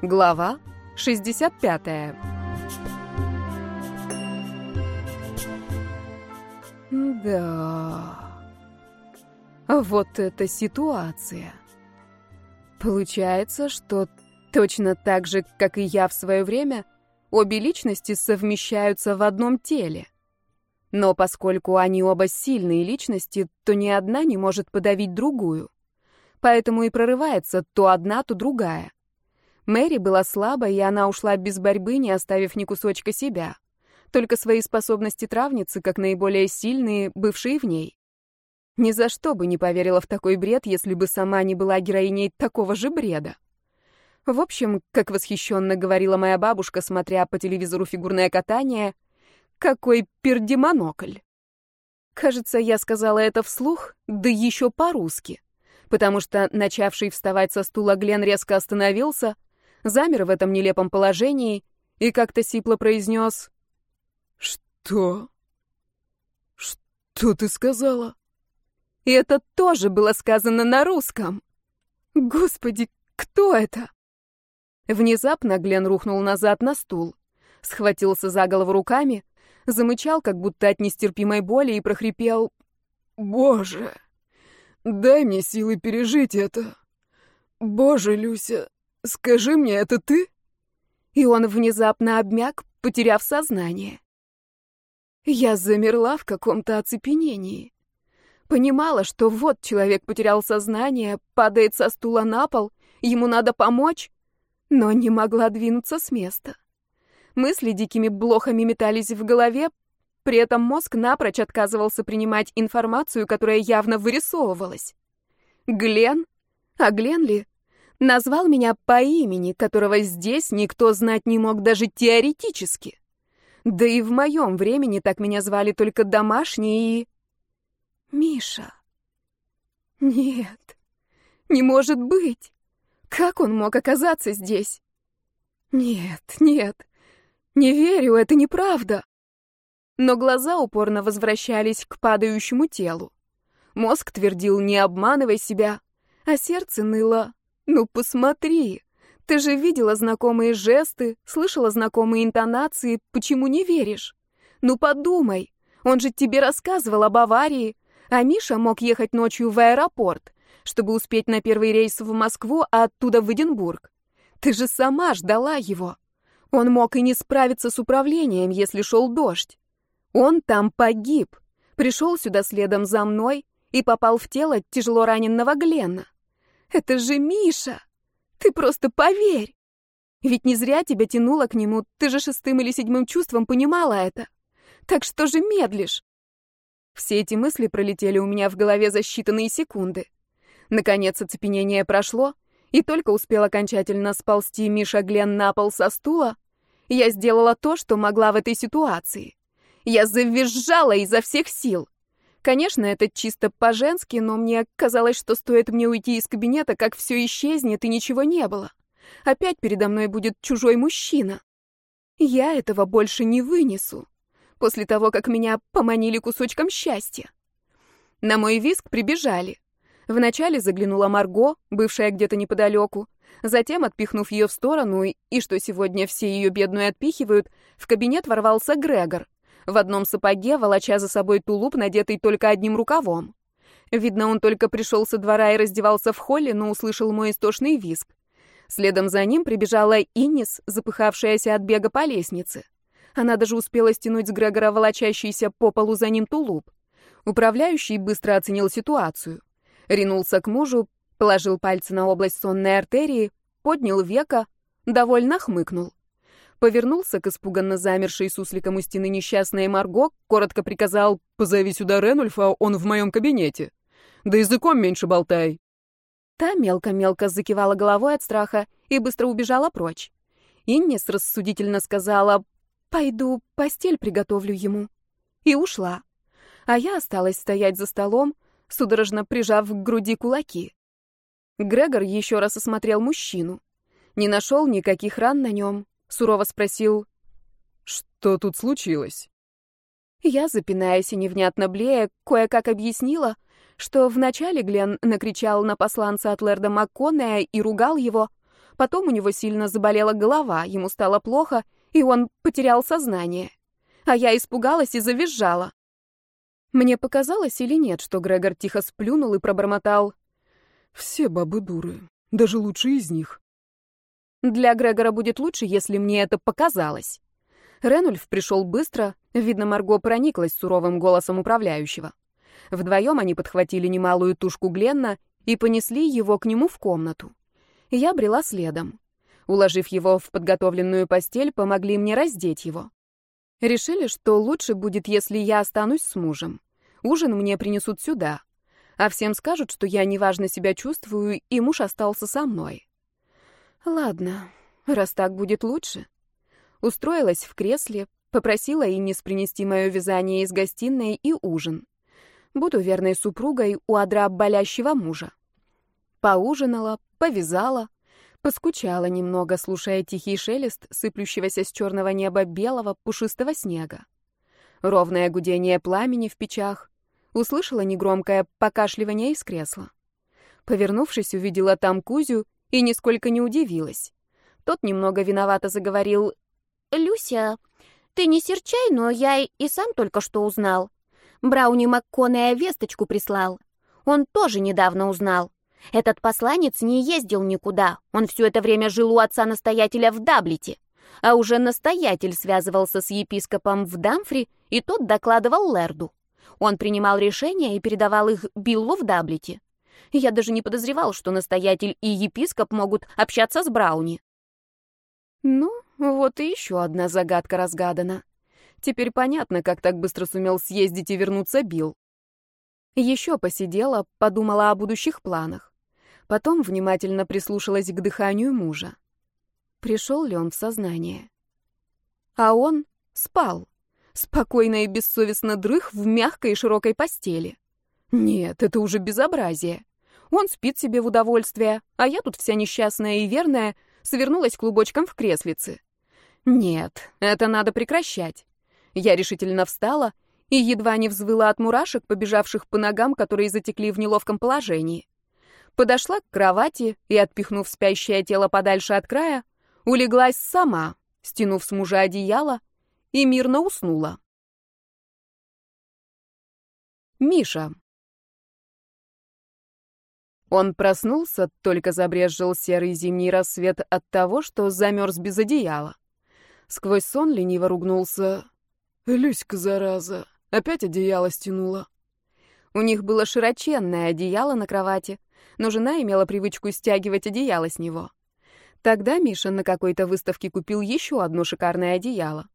Глава 65. Да. Вот это ситуация. Получается, что точно так же, как и я в свое время, обе личности совмещаются в одном теле. Но поскольку они оба сильные личности, то ни одна не может подавить другую. Поэтому и прорывается то одна, то другая. Мэри была слабой, и она ушла без борьбы, не оставив ни кусочка себя. Только свои способности травницы, как наиболее сильные, бывшие в ней. Ни за что бы не поверила в такой бред, если бы сама не была героиней такого же бреда. В общем, как восхищенно говорила моя бабушка, смотря по телевизору фигурное катание, какой пердемонокль. Кажется, я сказала это вслух, да еще по-русски, потому что начавший вставать со стула Глен резко остановился — замер в этом нелепом положении и как-то сипло произнес «Что? Что ты сказала?» И это тоже было сказано на русском. Господи, кто это? Внезапно Глен рухнул назад на стул, схватился за голову руками, замычал, как будто от нестерпимой боли, и прохрипел «Боже, дай мне силы пережить это! Боже, Люся, Скажи мне, это ты?» И он внезапно обмяк, потеряв сознание. Я замерла в каком-то оцепенении. Понимала, что вот человек потерял сознание, падает со стула на пол, ему надо помочь, но не могла двинуться с места. Мысли дикими блохами метались в голове, при этом мозг напрочь отказывался принимать информацию, которая явно вырисовывалась. Глен? А Глен ли? Назвал меня по имени, которого здесь никто знать не мог даже теоретически. Да и в моем времени так меня звали только домашние и... Миша. Нет, не может быть. Как он мог оказаться здесь? Нет, нет, не верю, это неправда. Но глаза упорно возвращались к падающему телу. Мозг твердил «не обманывай себя», а сердце ныло ну посмотри, ты же видела знакомые жесты, слышала знакомые интонации, почему не веришь? Ну подумай, он же тебе рассказывал об аварии, а Миша мог ехать ночью в аэропорт, чтобы успеть на первый рейс в Москву, а оттуда в Эдинбург. Ты же сама ждала его. Он мог и не справиться с управлением, если шел дождь. Он там погиб, пришел сюда следом за мной и попал в тело тяжело раненного Гленна. Это же Миша! Ты просто поверь! Ведь не зря тебя тянуло к нему, ты же шестым или седьмым чувством понимала это. Так что же медлишь? Все эти мысли пролетели у меня в голове за считанные секунды. Наконец оцепенение прошло, и только успел окончательно сползти Миша Глен на пол со стула, я сделала то, что могла в этой ситуации. Я завизжала изо всех сил. Конечно, это чисто по-женски, но мне казалось, что стоит мне уйти из кабинета, как все исчезнет и ничего не было. Опять передо мной будет чужой мужчина. Я этого больше не вынесу. После того, как меня поманили кусочком счастья. На мой виск прибежали. Вначале заглянула Марго, бывшая где-то неподалеку. Затем, отпихнув ее в сторону, и что сегодня все ее бедную отпихивают, в кабинет ворвался Грегор в одном сапоге, волоча за собой тулуп, надетый только одним рукавом. Видно, он только пришел со двора и раздевался в холле, но услышал мой истошный визг. Следом за ним прибежала Иннис, запыхавшаяся от бега по лестнице. Она даже успела стянуть с Грегора волочащийся по полу за ним тулуп. Управляющий быстро оценил ситуацию. Ринулся к мужу, положил пальцы на область сонной артерии, поднял века, довольно хмыкнул повернулся к испуганно замершей сусликом у стены несчастной Марго, коротко приказал «Позови сюда Ренульфа, он в моем кабинете. Да языком меньше болтай». Та мелко-мелко закивала головой от страха и быстро убежала прочь. Иннис рассудительно сказала «Пойду постель приготовлю ему». И ушла. А я осталась стоять за столом, судорожно прижав к груди кулаки. Грегор еще раз осмотрел мужчину. Не нашел никаких ран на нем, Сурово спросил, «Что тут случилось?» Я, запинаясь и невнятно блея, кое-как объяснила, что вначале Глен накричал на посланца от лэрда МакКоннея и ругал его, Потом у него сильно заболела голова, ему стало плохо, и он потерял сознание. А я испугалась и завизжала. Мне показалось или нет, что Грегор тихо сплюнул и пробормотал. «Все бабы дуры, даже лучшие из них». Для Грегора будет лучше, если мне это показалось. Ренульф пришел быстро, видно, Марго прониклась суровым голосом управляющего. Вдвоем они подхватили немалую тушку Гленна и понесли его к нему в комнату. Я брела следом. Уложив его в подготовленную постель, помогли мне раздеть его. Решили, что лучше будет, если я останусь с мужем. Ужин мне принесут сюда. А всем скажут, что я неважно себя чувствую, и муж остался со мной. Ладно, раз так будет лучше. Устроилась в кресле, попросила Иннис принести мое вязание из гостиной и ужин. Буду верной супругой у адра болящего мужа. Поужинала, повязала, поскучала немного, слушая тихий шелест сыплющегося с черного неба белого пушистого снега. Ровное гудение пламени в печах, услышала негромкое покашливание из кресла. Повернувшись, увидела там Кузю и нисколько не удивилась. Тот немного виновато заговорил. «Люся, ты не серчай, но я и сам только что узнал. Брауни МакКонея весточку прислал. Он тоже недавно узнал. Этот посланец не ездил никуда. Он все это время жил у отца-настоятеля в Даблите. А уже настоятель связывался с епископом в Дамфри, и тот докладывал Лерду. Он принимал решения и передавал их Биллу в Даблите. Я даже не подозревал, что настоятель и епископ могут общаться с Брауни. Ну, вот и еще одна загадка разгадана. Теперь понятно, как так быстро сумел съездить и вернуться Билл. Еще посидела, подумала о будущих планах. Потом внимательно прислушалась к дыханию мужа. Пришел ли он в сознание? А он спал. Спокойно и бессовестно дрых в мягкой и широкой постели. Нет, это уже безобразие. Он спит себе в удовольствие, а я тут вся несчастная и верная свернулась клубочком в креслице. Нет, это надо прекращать. Я решительно встала и едва не взвыла от мурашек, побежавших по ногам, которые затекли в неловком положении. Подошла к кровати и, отпихнув спящее тело подальше от края, улеглась сама, стянув с мужа одеяло, и мирно уснула. Миша. Он проснулся, только забрезжил серый зимний рассвет от того, что замерз без одеяла. Сквозь сон лениво ругнулся. «Люська, зараза, опять одеяло стянула». У них было широченное одеяло на кровати, но жена имела привычку стягивать одеяло с него. Тогда Миша на какой-то выставке купил еще одно шикарное одеяло.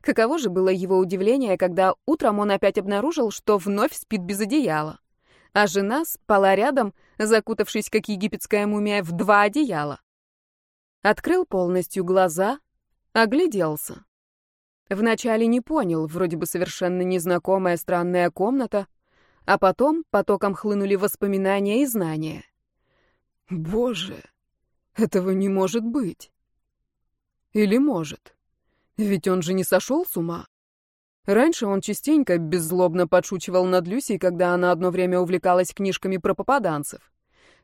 Каково же было его удивление, когда утром он опять обнаружил, что вновь спит без одеяла. А жена спала рядом, закутавшись, как египетская мумия, в два одеяла. Открыл полностью глаза, огляделся. Вначале не понял, вроде бы совершенно незнакомая странная комната, а потом потоком хлынули воспоминания и знания. Боже, этого не может быть. Или может? Ведь он же не сошел с ума. Раньше он частенько беззлобно подшучивал над Люсей, когда она одно время увлекалась книжками про попаданцев.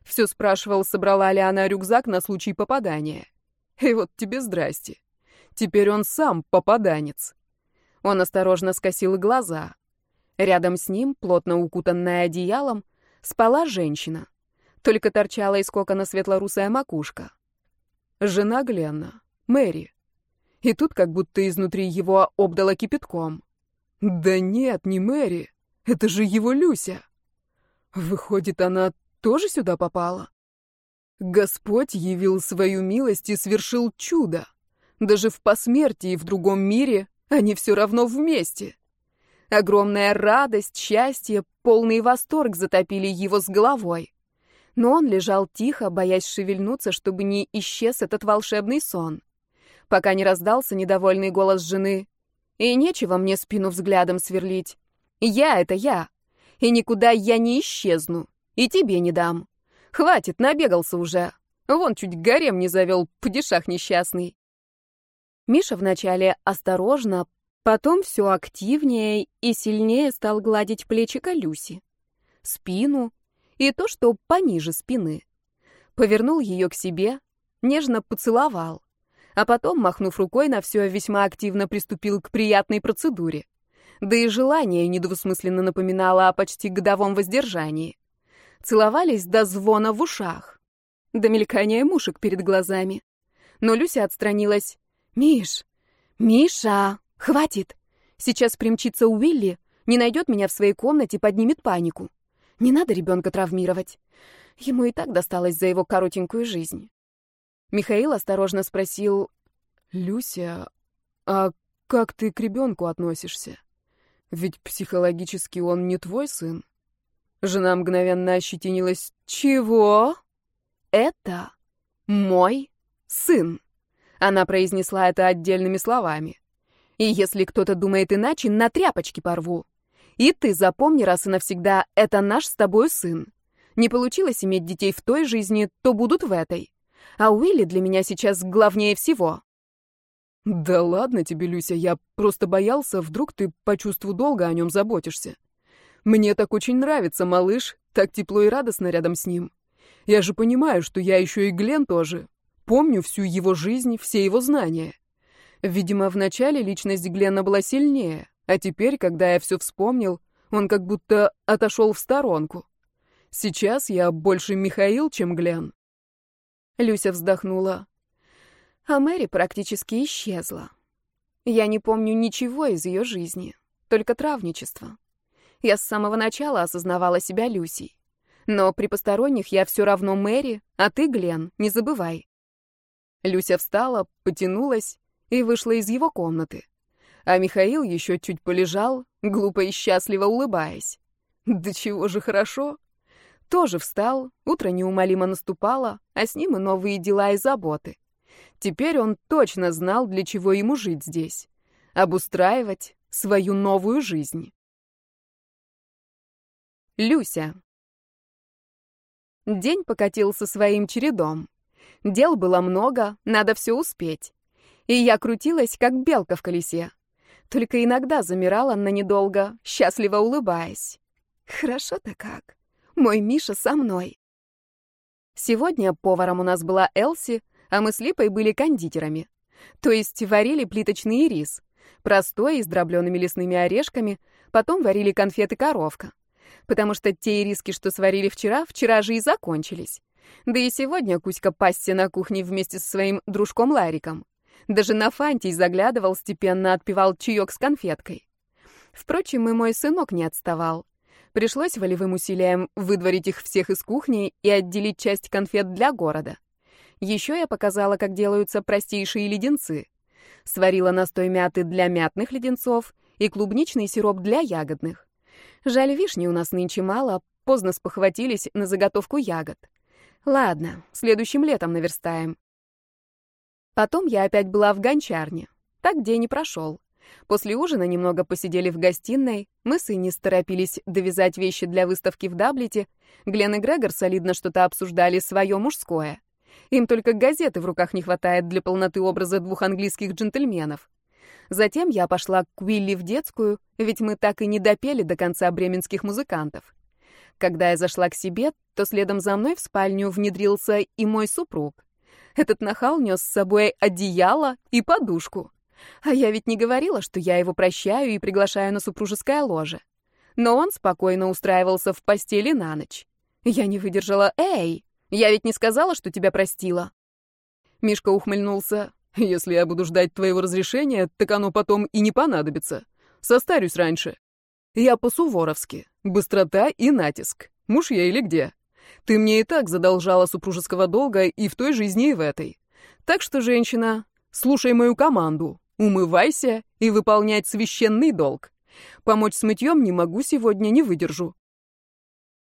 Все спрашивал, собрала ли она рюкзак на случай попадания. И вот тебе здрасте. Теперь он сам попаданец. Он осторожно скосил глаза. Рядом с ним, плотно укутанная одеялом, спала женщина. Только торчала из кокона светлорусая макушка. Жена Гленна, Мэри. И тут как будто изнутри его обдало кипятком. Да нет, не Мэри. Это же его Люся. Выходит, она тоже сюда попала? Господь явил свою милость и свершил чудо. Даже в посмертии в другом мире они все равно вместе. Огромная радость, счастье, полный восторг затопили его с головой. Но он лежал тихо, боясь шевельнуться, чтобы не исчез этот волшебный сон. Пока не раздался недовольный голос жены. И нечего мне спину взглядом сверлить. Я — это я. И никуда я не исчезну. И тебе не дам. Хватит, набегался уже. Вон чуть гарем не завел, падишах несчастный. Миша вначале осторожно, потом все активнее и сильнее стал гладить плечика Люси. Спину и то, что пониже спины. Повернул ее к себе, нежно поцеловал, а потом, махнув рукой на все, весьма активно приступил к приятной процедуре. Да и желание недвусмысленно напоминало о почти годовом воздержании. Целовались до звона в ушах, до мелькания мушек перед глазами. Но Люся отстранилась. «Миш! Миша! Хватит! Сейчас примчится Уилли, не найдет меня в своей комнате, поднимет панику. Не надо ребенка травмировать. Ему и так досталось за его коротенькую жизнь». Михаил осторожно спросил, «Люся, а как ты к ребенку относишься? Ведь психологически он не твой сын?» Жена мгновенно ощетинилась. «Чего?» «Это мой сын». Она произнесла это отдельными словами. «И если кто-то думает иначе, на тряпочки порву. И ты запомни раз и навсегда, это наш с тобой сын. Не получилось иметь детей в той жизни, то будут в этой. А Уилли для меня сейчас главнее всего». «Да ладно тебе, Люся, я просто боялся, вдруг ты по чувству долга о нем заботишься. Мне так очень нравится малыш, так тепло и радостно рядом с ним. Я же понимаю, что я еще и Глен тоже. Помню всю его жизнь, все его знания. Видимо, вначале личность Глена была сильнее, а теперь, когда я все вспомнил, он как будто отошел в сторонку. Сейчас я больше Михаил, чем Глен. Люся вздохнула. А Мэри практически исчезла. Я не помню ничего из ее жизни, только травничество. Я с самого начала осознавала себя Люсей. Но при посторонних я все равно Мэри, а ты, Глен, не забывай. Люся встала, потянулась и вышла из его комнаты. А Михаил еще чуть полежал, глупо и счастливо улыбаясь. Да чего же хорошо. Тоже встал, утро неумолимо наступало, а с ним и новые дела и заботы. Теперь он точно знал, для чего ему жить здесь. Обустраивать свою новую жизнь. Люся. День покатился своим чередом. Дел было много, надо все успеть. И я крутилась, как белка в колесе. Только иногда замирала на недолго, счастливо улыбаясь. Хорошо-то как. Мой Миша со мной. Сегодня поваром у нас была Элси, а мы с Липой были кондитерами. То есть варили плиточный рис. Простой, с дробленными лесными орешками, потом варили конфеты «Коровка» потому что те ириски, что сварили вчера, вчера же и закончились. Да и сегодня Кузька пасся на кухне вместе со своим дружком Лариком. Даже на Фантий заглядывал, степенно отпивал чаек с конфеткой. Впрочем, и мой сынок не отставал. Пришлось волевым усилием выдворить их всех из кухни и отделить часть конфет для города. Еще я показала, как делаются простейшие леденцы. Сварила настой мяты для мятных леденцов и клубничный сироп для ягодных. Жаль, вишни у нас нынче мало, поздно спохватились на заготовку ягод. Ладно, следующим летом наверстаем. Потом я опять была в гончарне. Так день и прошел. После ужина немного посидели в гостиной, мы с Иннис торопились довязать вещи для выставки в Даблите, Глен и Грегор солидно что-то обсуждали свое мужское. Им только газеты в руках не хватает для полноты образа двух английских джентльменов. Затем я пошла к Уилли в детскую, ведь мы так и не допели до конца бременских музыкантов. Когда я зашла к себе, то следом за мной в спальню внедрился и мой супруг. Этот нахал нес с собой одеяло и подушку. А я ведь не говорила, что я его прощаю и приглашаю на супружеское ложе. Но он спокойно устраивался в постели на ночь. Я не выдержала. «Эй, я ведь не сказала, что тебя простила». Мишка ухмыльнулся. Если я буду ждать твоего разрешения, так оно потом и не понадобится. Состарюсь раньше. Я по-суворовски. Быстрота и натиск. Муж я или где? Ты мне и так задолжала супружеского долга и в той жизни, и в этой. Так что, женщина, слушай мою команду. Умывайся и выполнять священный долг. Помочь с мытьем не могу сегодня, не выдержу.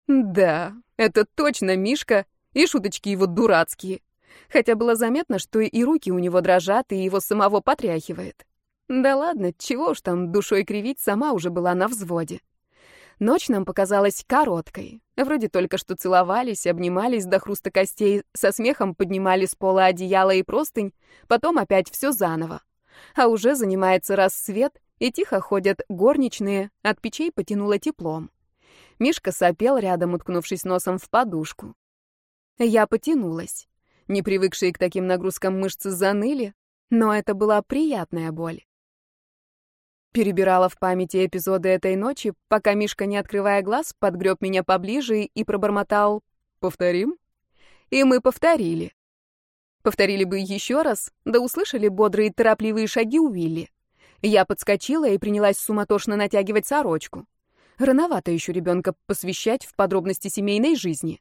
Да, это точно Мишка, и шуточки его дурацкие хотя было заметно, что и руки у него дрожат, и его самого потряхивает. Да ладно, чего уж там душой кривить, сама уже была на взводе. Ночь нам показалась короткой. Вроде только что целовались, обнимались до хруста костей, со смехом поднимали с пола одеяло и простынь, потом опять все заново. А уже занимается рассвет, и тихо ходят горничные, от печей потянуло теплом. Мишка сопел рядом, уткнувшись носом в подушку. Я потянулась. Не привыкшие к таким нагрузкам мышцы заныли, но это была приятная боль. Перебирала в памяти эпизоды этой ночи, пока Мишка, не открывая глаз, подгреб меня поближе и пробормотал «Повторим?» И мы повторили. Повторили бы еще раз, да услышали бодрые торопливые шаги у Вилли. Я подскочила и принялась суматошно натягивать сорочку. Рановато еще ребенка посвящать в подробности семейной жизни.